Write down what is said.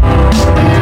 Thank you.